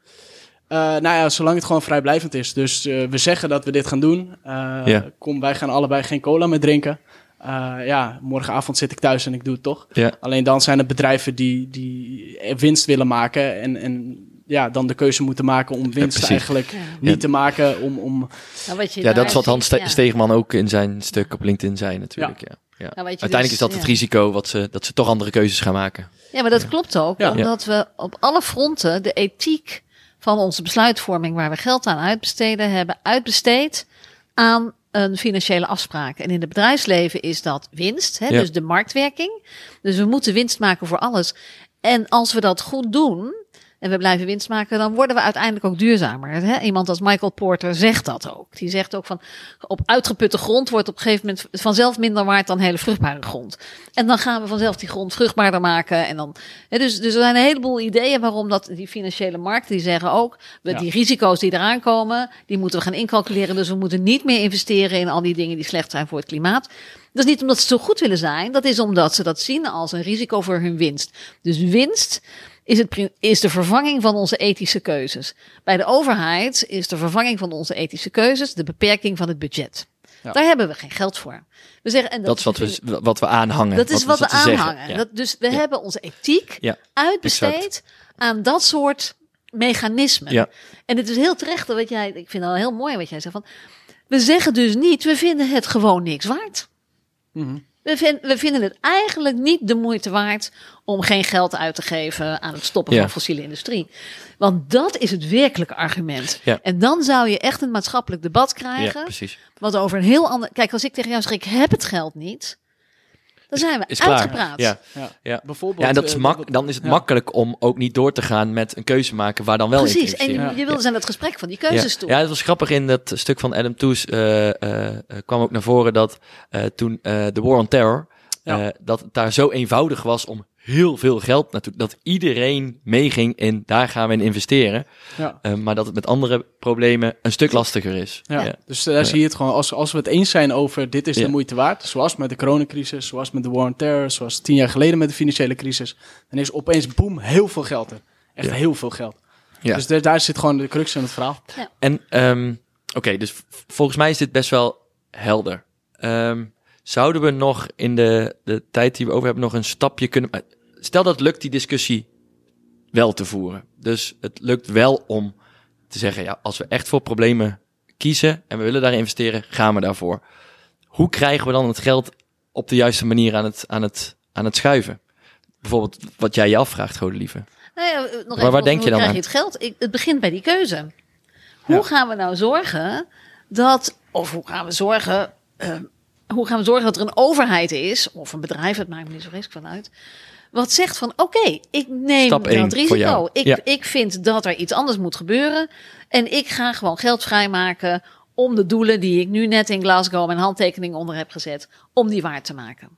Uh, nou ja, zolang het gewoon vrijblijvend is. Dus uh, we zeggen dat we dit gaan doen. Uh, Ja. Kom, wij gaan allebei geen cola meer drinken. Uh, ja, morgenavond zit ik thuis en ik doe het toch. Ja. Alleen dan zijn het bedrijven die, die winst willen maken en, en ja, dan de keuze moeten maken om winst eigenlijk Ja. niet Ja. te maken. Om, om, Nou, wat je Ja, dat is wat ziet, Hans Ste- ja. Steegman ook in zijn stuk op LinkedIn zei natuurlijk. Ja. Ja. Nou, Uiteindelijk dus- is dat het risico wat ze, dat ze toch andere keuzes gaan maken. Ja, maar dat klopt ook. Ja. Omdat we op alle fronten de ethiek van onze besluitvorming, waar we geld aan uitbesteden, hebben uitbesteed aan een financiële afspraak. En in het bedrijfsleven is dat winst, hè, Ja. dus de marktwerking. Dus we moeten winst maken voor alles. En als we dat goed doen, en we blijven winst maken, dan worden we uiteindelijk ook duurzamer. Hè? Iemand als Michael Porter zegt dat ook. Die zegt ook van op uitgeputte grond wordt op een gegeven moment vanzelf minder waard dan hele vruchtbare grond. En dan gaan we vanzelf die grond vruchtbaarder maken. En dan, hè, dus, dus er zijn een heleboel ideeën waarom dat die financiële markten die zeggen ook, we, Ja. die risico's die eraan komen, die moeten we gaan incalculeren. Dus we moeten niet meer investeren in al die dingen die slecht zijn voor het klimaat. Dat is niet omdat ze zo goed willen zijn, dat is omdat ze dat zien als een risico voor hun winst. Dus winst is, het, is de vervanging van onze ethische keuzes. Bij de overheid is de vervanging van onze ethische keuzes de beperking van het budget. Ja. Daar hebben we geen geld voor. We zeggen, en Dat is wat we, wat we aanhangen. dat is wat we aanhangen. Ja. Dat, dus we Ja. hebben onze ethiek uitbesteed aan dat soort mechanismen. En het is heel terecht wat jij, ik vind het heel mooi wat jij zegt van, we zeggen dus niet, we vinden het gewoon niks waard. Mhm. We, we vinden het eigenlijk niet de moeite waard om geen geld uit te geven aan het stoppen Ja. van fossiele industrie. Want dat is het werkelijke argument. Ja. En dan zou je echt een maatschappelijk debat ja, krijgen. precies. wat over een heel ander. Kijk, als ik tegen jou zeg, ik heb het geld niet. Dan zijn we Is uitgepraat. Ja. ja. Ja. Bijvoorbeeld, Ja, en dat is eh, mak dan is het ja. makkelijk om ook niet door te gaan met een keuze maken waar dan wel in Precies. En je, investeren. je wil dus aan het gesprek van die keuzes ja. toe. Ja, het was grappig in dat stuk van Adam Tooze eh, eh, kwam ook naar voren dat eh, toen eh, de War on Terror, Ja. eh, dat het daar zo eenvoudig was om heel veel geld naartoe. Dat iedereen meeging in daar gaan we in investeren. Ja. Eh, maar dat het met andere problemen een stuk lastiger is. Ja, dus daar zie je het gewoon. Als, als we het eens zijn over dit is de moeite waard, zoals met de coronacrisis, zoals met de war on terror, zoals tien jaar geleden met de financiële crisis, dan is opeens boem heel veel geld er. Echt Ja. heel veel geld. Ja. Dus daar, daar zit gewoon de crux in het verhaal. En ehm, oké, dus volgens mij is dit best wel helder. Ehm, zouden we nog in de, de tijd die we over hebben nog een stapje kunnen... Stel dat het lukt die discussie wel te voeren. Dus het lukt wel om te zeggen, ja, als we echt voor problemen kiezen en we willen daar investeren, gaan we daarvoor. Hoe krijgen we dan het geld op de juiste manier aan het, aan het, aan het schuiven? Bijvoorbeeld wat jij je afvraagt, Godelieve. Nou ja, nog even waar denk je dan krijg aan? je het geld? Ik, het begint bij die keuze. Hoe Ja. gaan we nou zorgen dat, of hoe gaan we zorgen, eh, hoe gaan we zorgen dat er een overheid is, of een bedrijf, het maakt me niet zo risk van uit, wat zegt van oké, ik neem Stap dat risico. Ik, Ja. ik vind dat er iets anders moet gebeuren en ik ga gewoon geld vrijmaken om de doelen die ik nu net in Glasgow mijn handtekening onder heb gezet, om die waar te maken.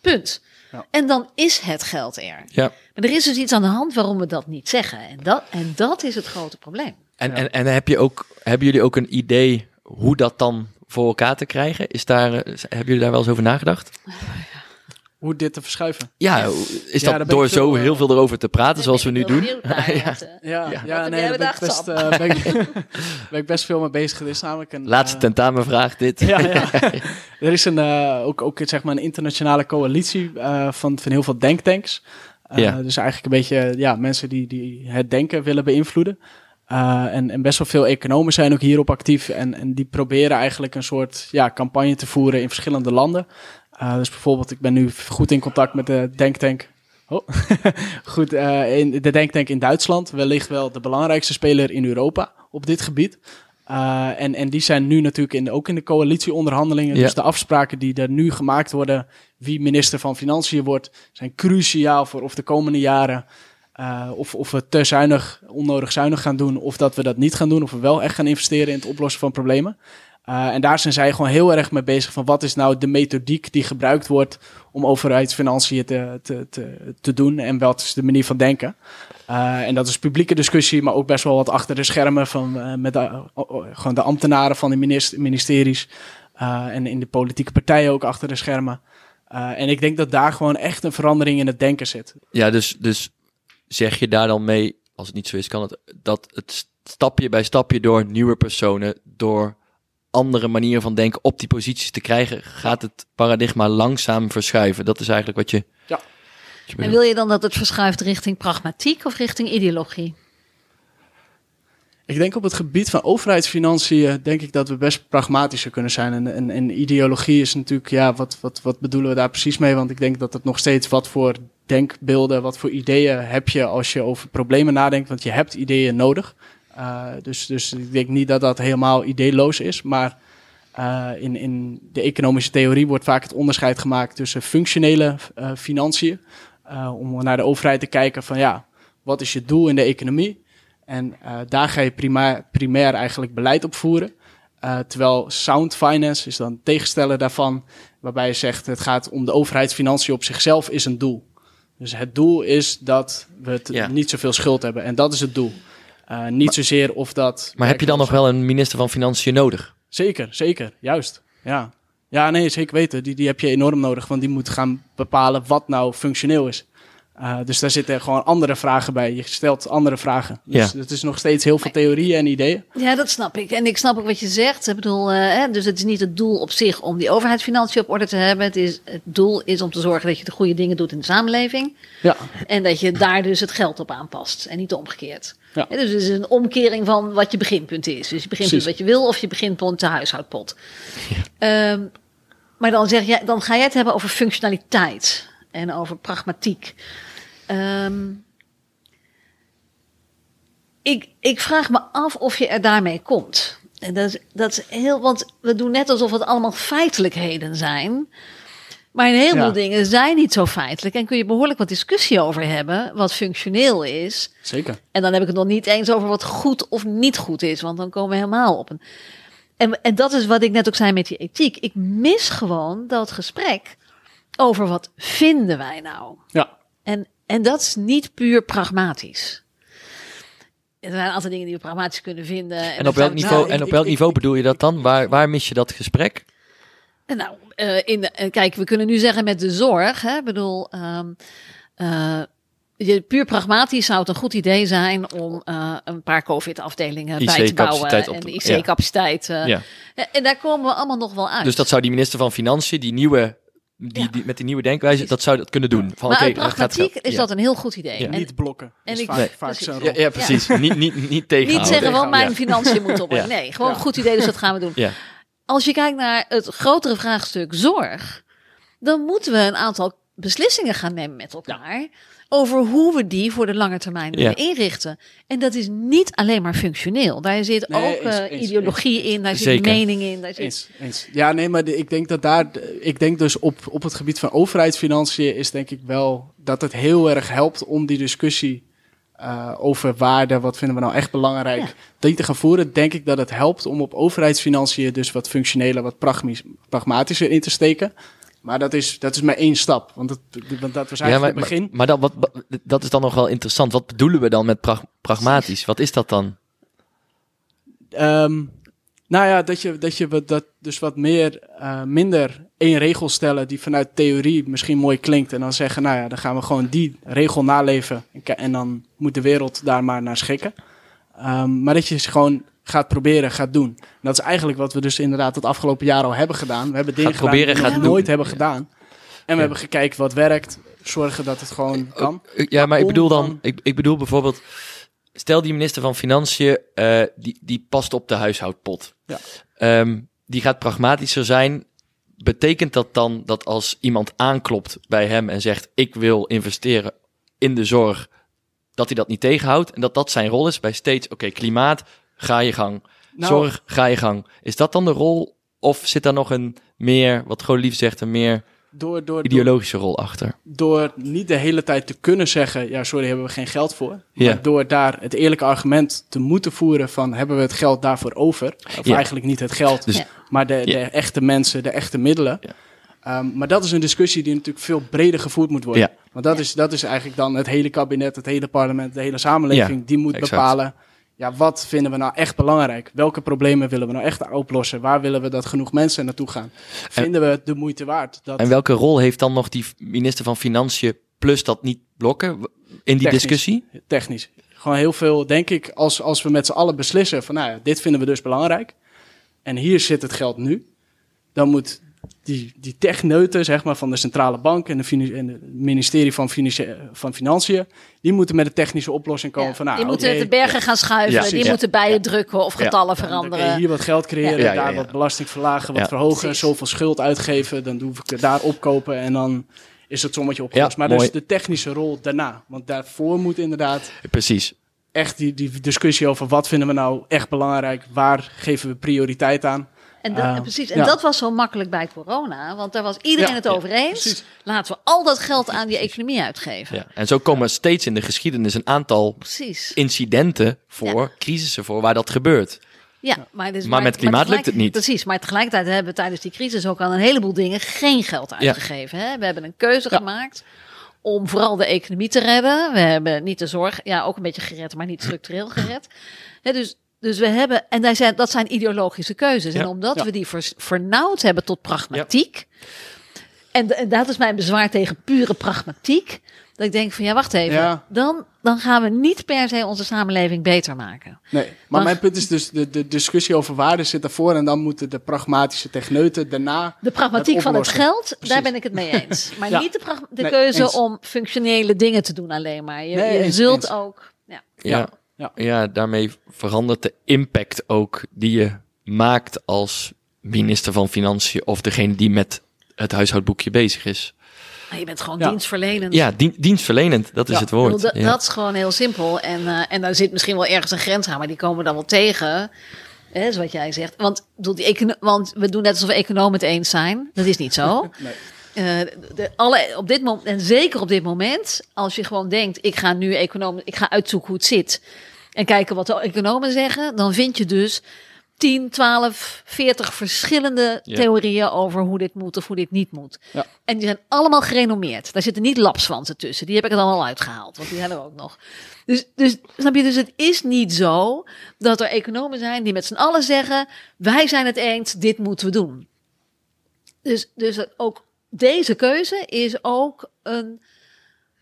Punt. Ja. En dan is het geld er. Ja. Maar er is dus iets aan de hand waarom we dat niet zeggen. En dat, en dat is het grote probleem. En, en, en heb je ook, hebben jullie ook een idee hoe dat dan voor elkaar te krijgen? Is daar, hebben jullie daar wel eens over nagedacht? Hoe dit te verschuiven. Ja, is Ja, dat door zo eh, heel veel erover te praten zoals we nu doen? ja. Ja, Ja. ja, nee, daar ben ik, best, eh, ben, ik, ben ik best veel mee bezig. Er is namelijk een... Laatste eh, tentamenvraag dit. Ja, ja. er is een, eh, ook, ook zeg maar een internationale coalitie eh, van, van heel veel denktanks. Eh, Ja. Dus eigenlijk een beetje ja, mensen die, die het denken willen beïnvloeden. Eh, en, en best wel veel economen zijn ook hierop actief. En, en die proberen eigenlijk een soort ja, campagne te voeren in verschillende landen. Eh, dus bijvoorbeeld, ik ben nu goed in contact met de denktank. Oh. goed, eh, in de denktank in Duitsland. Wellicht wel de belangrijkste speler in Europa op dit gebied. Uh, en, en die zijn nu natuurlijk in de, ook in de coalitieonderhandelingen. Ja. Dus de afspraken die er nu gemaakt worden, wie minister van Financiën wordt, zijn cruciaal voor of de komende jaren. Uh, of, of we te zuinig, onnodig zuinig gaan doen, of dat we dat niet gaan doen, of we wel echt gaan investeren in het oplossen van problemen. Uh, en daar zijn zij gewoon heel erg mee bezig van wat is nou de methodiek die gebruikt wordt om overheidsfinanciën te, te, te, te doen en wat is de manier van denken. Uh, en dat is publieke discussie, maar ook best wel wat achter de schermen van uh, met de, gewoon de ambtenaren van de minister, ministeries en in de politieke partijen ook achter de schermen. En ik denk dat daar gewoon echt een verandering in het denken zit. Ja, dus, dus zeg je daar dan mee, als het niet zo is, kan het dat het stapje bij stapje door nieuwe personen, door andere manieren van denken op die posities te krijgen, gaat het paradigma langzaam verschuiven. Dat is eigenlijk wat je. Ja. wat je En wil je dan dat het verschuift richting pragmatiek of richting ideologie? Ik denk op het gebied van overheidsfinanciën, denk ik dat we best pragmatischer kunnen zijn. En, en, en ideologie is natuurlijk, ja, wat, wat, wat bedoelen we daar precies mee? Want ik denk dat het nog steeds wat voor denkbeelden, wat voor ideeën heb je als je over problemen nadenkt. Want je hebt ideeën nodig. Uh, dus, dus ik denk niet dat dat helemaal ideeloos is. Maar uh, in, in de economische theorie wordt vaak het onderscheid gemaakt tussen functionele uh, financiën. Om naar de overheid te kijken van ja, wat is je doel in de economie? En daar ga je primair, primair eigenlijk beleid op voeren. Terwijl sound finance is dan tegensteller daarvan, waarbij je zegt het gaat om de overheidsfinanciën op zichzelf is een doel. Dus het doel is dat we Ja. niet zoveel schuld hebben. En dat is het doel. Uh, niet zozeer of dat. Maar heb je dan nog wel een minister van Financiën nodig? Zeker, zeker, juist. Ja, ja nee, zeker weten. Die, die heb je enorm nodig, want die moet gaan bepalen wat nou functioneel is. Uh, dus daar zitten gewoon andere vragen bij. Je stelt andere vragen. Dus Ja. het is nog steeds heel veel theorieën en ideeën. Ja, dat snap ik. En ik snap ook wat je zegt. Ik bedoel, uh, hè, dus het is niet het doel op zich om die overheidsfinanciën op orde te hebben. Het, is, het doel is om te zorgen dat je de goede dingen doet in de samenleving. Ja, En dat je daar dus het geld op aanpast. En niet omgekeerd. Ja. Hè, dus het is een omkering van wat je beginpunt is. Dus je begint met wat je wil of je begint met de huishoudpot. Ehm, maar dan, zeg jij, dan ga jij het hebben over functionaliteit en over pragmatiek. Ehm, ik, ik vraag me af of je er daarmee komt. En dat, is- dat is heel, want we doen net alsof het allemaal feitelijkheden zijn. Maar een heleboel Ja. dingen zijn niet zo feitelijk. En kun je behoorlijk wat discussie over hebben, wat functioneel is. zeker. En dan heb ik het nog niet eens over wat goed of niet goed is, want dan komen we helemaal op een. En, en dat is wat ik net ook zei met die ethiek. Ik mis gewoon dat gesprek over wat vinden wij nou. Ja, En, en dat is niet puur pragmatisch. Er zijn een aantal dingen die we pragmatisch kunnen vinden. En, op welk niveau, nou, en op welk ik- niveau bedoel je dat dan? Waar, waar mis je dat gesprek? Nou, eh, in de, eh, kijk, we kunnen nu zeggen met de zorg. Ik bedoel, ehm, eh, je, puur pragmatisch zou het een goed idee zijn om een paar COVID-afdelingen bij te bouwen. En de IC-capaciteit. Ja. en- En daar komen we allemaal nog wel uit. Dus dat zou die minister van Financiën, die nieuwe, die, Ja. die, met die nieuwe denkwijze, dat zou dat kunnen doen. Van, maar dat gaat- pragmatiek gaat- is ja. dat een heel goed idee. Ja. En niet blokken. en is ik- vaak, Nee. vaak Precies. zo'n Ja, precies. Niet, niet, niet tegenhouden. niet zeggen, want mijn Ja. financiën moeten op. Ja. Nee, gewoon een goed idee, dus dat gaan we doen. Ja. Als je kijkt naar het grotere vraagstuk zorg, dan moeten we een aantal beslissingen gaan nemen met elkaar. Over hoe we die voor de lange termijn willen Ja. inrichten. En dat is niet alleen maar functioneel. Daar zit Nee, ook eens, eh, eens, ideologie in, daar zit mening in. Daar zit... Eens, eens. Ja, nee, maar de- ik denk dat daar, ik denk dus op, op het gebied van overheidsfinanciën is denk ik wel dat het heel erg helpt om die discussie eh, over waarde, wat vinden we nou echt belangrijk, Ja. die te gaan voeren. Denk ik dat het helpt om op overheidsfinanciën dus wat functioneler, wat pragmatischer in te steken. Maar dat is, dat is maar één stap, want, want dat was Ja, eigenlijk maar, het begin. maar, maar dat, wat, dat is dan nog wel interessant. Wat bedoelen we dan met prag- pragmatisch? Wat is dat dan? Ehm, nou ja, dat je, dat je dat dus wat meer, eh, minder één regel stellen die vanuit theorie misschien mooi klinkt. En dan zeggen, nou ja, dan gaan we gewoon die regel naleven. En, en dan moet de wereld daar maar naar schikken. Ehm, maar dat je ze gewoon gaat proberen, gaat doen. En dat is eigenlijk wat we dus inderdaad het afgelopen jaar al hebben gedaan. We hebben dingen Gaat proberen, gedaan die we nog nooit hebben gedaan. En we hebben gekeken wat werkt. Zorgen dat het gewoon kan. Eh, Ja, maar ik bedoel dan, dan- ik, ik bedoel bijvoorbeeld, stel die minister van Financiën, eh, die, die past op de huishoudpot. Ja. Ehm, die gaat pragmatischer zijn. Betekent dat dan dat als iemand aanklopt bij hem en zegt, ik wil investeren in de zorg, dat hij dat niet tegenhoudt en dat dat zijn rol is bij steeds, oké, klimaat, ga je gang. Nou, Zorg, ga je gang. Is dat dan de rol? Of zit daar nog een meer, wat GroenLief zegt, een meer door, door, door, ideologische rol achter? door niet de hele tijd te kunnen zeggen, ja, sorry, hebben we geen geld voor. Ja. Maar door daar het eerlijke argument te moeten voeren van, hebben we het geld daarvoor over? Of Ja. eigenlijk niet het geld, Dus- Ja. maar de, de echte mensen, de echte middelen. Ja. Ehm, maar dat is een discussie die natuurlijk veel breder gevoerd moet worden. Ja. Want dat, Ja. is, dat is eigenlijk dan het hele kabinet, het hele parlement, de hele samenleving, Ja, die moet exact. bepalen. Ja, wat vinden we nou echt belangrijk? Welke problemen willen we nou echt oplossen? Waar willen we dat genoeg mensen naartoe gaan? Vinden we het de moeite waard? Dat, En welke rol heeft dan nog die minister van Financiën plus dat niet blokken in die Technisch. discussie? technisch. Gewoon heel veel, denk ik, als, als we met z'n allen beslissen van, nou ja, dit vinden we dus belangrijk. En hier zit het geld nu. Dan moet die, die techneuten, zeg maar, van de centrale bank en, de en het ministerie van, Financiën- van Financiën, die moeten met een technische oplossing komen Ja, van, nou, die moeten de bergen gaan schuiven, Ja, die moeten bijen drukken of Ja. getallen veranderen. hier wat geld creëren, Ja, ja, daar ja. wat belasting verlagen, wat Ja. verhogen, Precies. zoveel schuld uitgeven, dan doe ik het daar opkopen en dan is het sommetje opgelost. Ja, maar dus mooi. de technische rol daarna, want daarvoor moet inderdaad Precies. echt die, die discussie over wat vinden we nou echt belangrijk, waar geven we prioriteit aan. En, dat, en precies, en ja. dat was zo makkelijk bij corona, want daar was iedereen Ja, het over eens. Laten we al dat geld aan die economie uitgeven. Ja. En zo komen steeds in de geschiedenis een aantal Precies. incidenten voor, crisissen voor, waar dat gebeurt. Ja, maar, dus, Maar met klimaat lukt het niet. Precies, maar tegelijkertijd hebben we tijdens die crisis ook aan een heleboel dingen geen geld uitgegeven. Hè? We hebben een keuze gemaakt om vooral de economie te redden. We hebben niet de zorg, ja, ook een beetje gered, maar niet structureel gered. Dus, dus we hebben, en daar zijn, dat zijn ideologische keuzes. Ja. En omdat Ja. we die vers- vernauwd hebben tot pragmatiek. En, en dat is mijn bezwaar tegen pure pragmatiek. Dat ik denk van ja, wacht even. Ja. Dan, dan gaan we niet per se onze samenleving beter maken. Nee, maar mijn punt is dus, de, de discussie over waarde zit daarvoor en dan moeten de pragmatische techneuten daarna... De pragmatiek van het geld, daar ben ik het mee eens. Maar Ja. niet de, de Nee, keuze eens. om functionele dingen te doen alleen maar. Je, Nee, je eens, zult eens. ook... Ja. Ja, Ja, daarmee verandert de impact ook die je maakt als minister van Financiën of degene die met het huishoudboekje bezig is. Maar je bent gewoon Ja. dienstverlenend. Ja, dien- dienstverlenend, dat is Ja. het woord. dat, Ja. dat is gewoon heel simpel. En, eh, en daar zit misschien wel ergens een grens aan, maar die komen we dan wel tegen. Hè, is wat jij zegt. Want, bedoel, die econo- want we doen net alsof we economen het eens zijn. Dat is niet zo. Nee. Eh, de, alle, op dit moment, en zeker op dit moment, als je gewoon denkt, ik ga nu economen, ik ga uitzoeken hoe het zit. En kijken wat de economen zeggen, dan vind je dus 10, 12, 40 verschillende Ja. theorieën over hoe dit moet of hoe dit niet moet. Ja. En die zijn allemaal gerenommeerd. Daar zitten niet lapswansen tussen. Die heb ik er dan al uitgehaald, want die zijn er ook nog. Dus, dus snap je, dus het is niet zo dat er economen zijn die met z'n allen zeggen: wij zijn het eens, dit moeten we doen. Dus, dus ook deze keuze is ook een,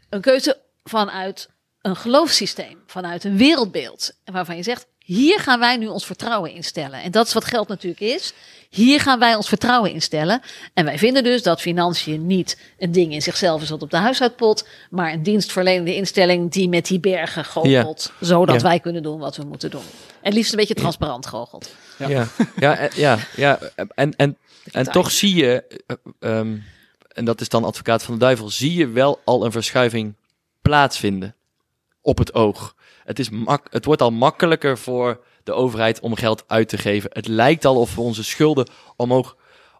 een keuze vanuit een geloofssysteem, vanuit een wereldbeeld. En waarvan je zegt, hier gaan wij nu ons vertrouwen instellen. En dat is wat geld natuurlijk is. Hier gaan wij ons vertrouwen instellen. En wij vinden dus dat financiën niet een ding in zichzelf is wat op de huishoudpot, maar een dienstverlenende instelling die met die bergen goochelt, zodat Ja. wij kunnen doen wat we moeten doen. En liefst een beetje transparant goochelt. Ja. Ja, ja, eh, ja, ja. En, en, en toch zie je, eh, ehm, en dat is dan advocaat van de duivel, zie je wel al een verschuiving plaatsvinden op het oog. Het, is mak het wordt al makkelijker voor de overheid om geld uit te geven. Het lijkt al of we onze schulden omhoog,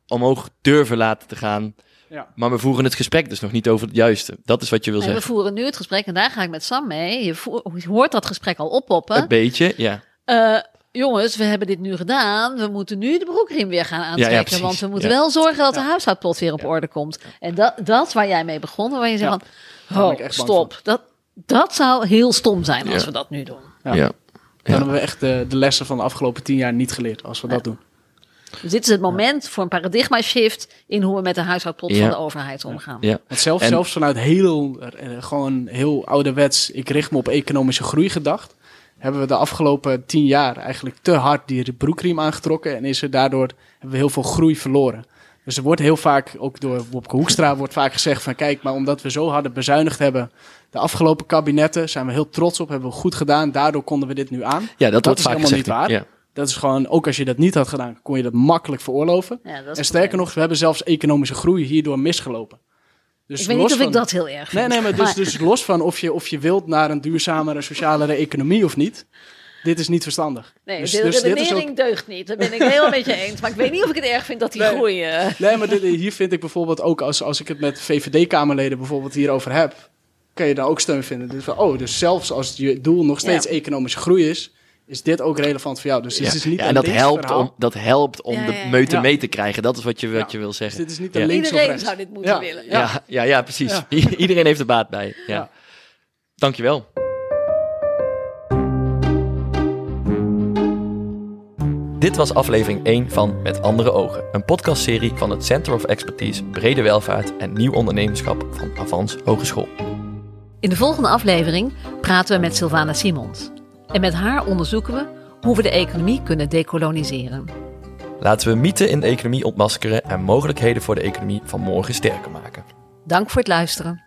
omhoog durven laten te gaan. Ja. Maar we voeren het gesprek dus nog niet over het juiste. Dat is wat je wil Nee, we zeggen. voeren nu het gesprek en daar ga ik met Sam mee. Je, voer- je hoort dat gesprek al oppoppen. Een beetje, ja. Eh, jongens, we hebben dit nu gedaan. We moeten nu de broekriem weer gaan aantrekken. want we moeten Ja. wel zorgen dat de huishoudpot weer op orde komt. En dat, dat is waar jij mee begon. Waar je zegt Ja. van, oh, ik echt bang stop. Dat, dat zou heel stom zijn als Ja. we dat nu doen. Ja. ja. Dan hebben we echt de, de lessen van de afgelopen tien jaar niet geleerd als we dat doen. Dus dit is het moment voor een paradigma shift in hoe we met de huishoudpot Ja. van de overheid omgaan. ja. Want zelfs, En- zelfs vanuit heel, eh, gewoon heel ouderwets, ik richt me op economische groei gedacht, hebben we de afgelopen tien jaar eigenlijk te hard die broekriem aangetrokken en is er daardoor hebben we heel veel groei verloren. Dus er wordt heel vaak, ook door Wopke Hoekstra, wordt vaak gezegd van kijk, maar omdat we zo hard bezuinigd hebben de afgelopen kabinetten, zijn we heel trots op, hebben we goed gedaan, daardoor konden we dit nu aan. ja, dat, wordt is vaak helemaal gezegd. niet waar. Ja. Dat is gewoon, ook als je dat niet had gedaan, kon je dat makkelijk veroorloven. Ja, dat En sterker nog, we hebben zelfs economische groei hierdoor misgelopen. Dus Ik weet niet of van- ik dat heel erg vind. Nee, nee, maar dus, dus los van of je, of je wilt naar een duurzamere, socialere economie of niet. Dit is niet verstandig. Nee, dus, de dus redenering ook, deugt niet. Daar ben ik helemaal met je eens. Maar ik weet niet of ik het erg vind dat die Nee. groei... eh, nee, maar dit, hier vind ik bijvoorbeeld ook, als, als ik het met VVD-Kamerleden bijvoorbeeld hierover heb, kan je daar ook steun vinden. Dus van, oh, dus zelfs als je doel nog steeds Ja. economische groei is, is dit ook relevant voor jou. Dus dit Ja. is niet Ja, en dat helpt, verhaal. om, dat helpt om Ja, de meute Ja. mee te krijgen. Dat is wat je, wat Ja. je wil Dus zeggen. dit is niet Ja. een links of Iedereen rechts. zou dit moeten Ja. willen. Ja. Ja, ja, ja, precies. Iedereen heeft er baat bij. Ja. Ja. Dankjewel. Dit was aflevering 1 van Met Andere Ogen, een podcastserie van het Center of Expertise Brede Welvaart en Nieuw Ondernemerschap van Avans Hogeschool. In de volgende aflevering praten we met Sylvana Simons. En met haar onderzoeken we hoe we de economie kunnen decoloniseren. Laten we mythen in de economie ontmaskeren en mogelijkheden voor de economie van morgen sterker maken. Dank voor het luisteren.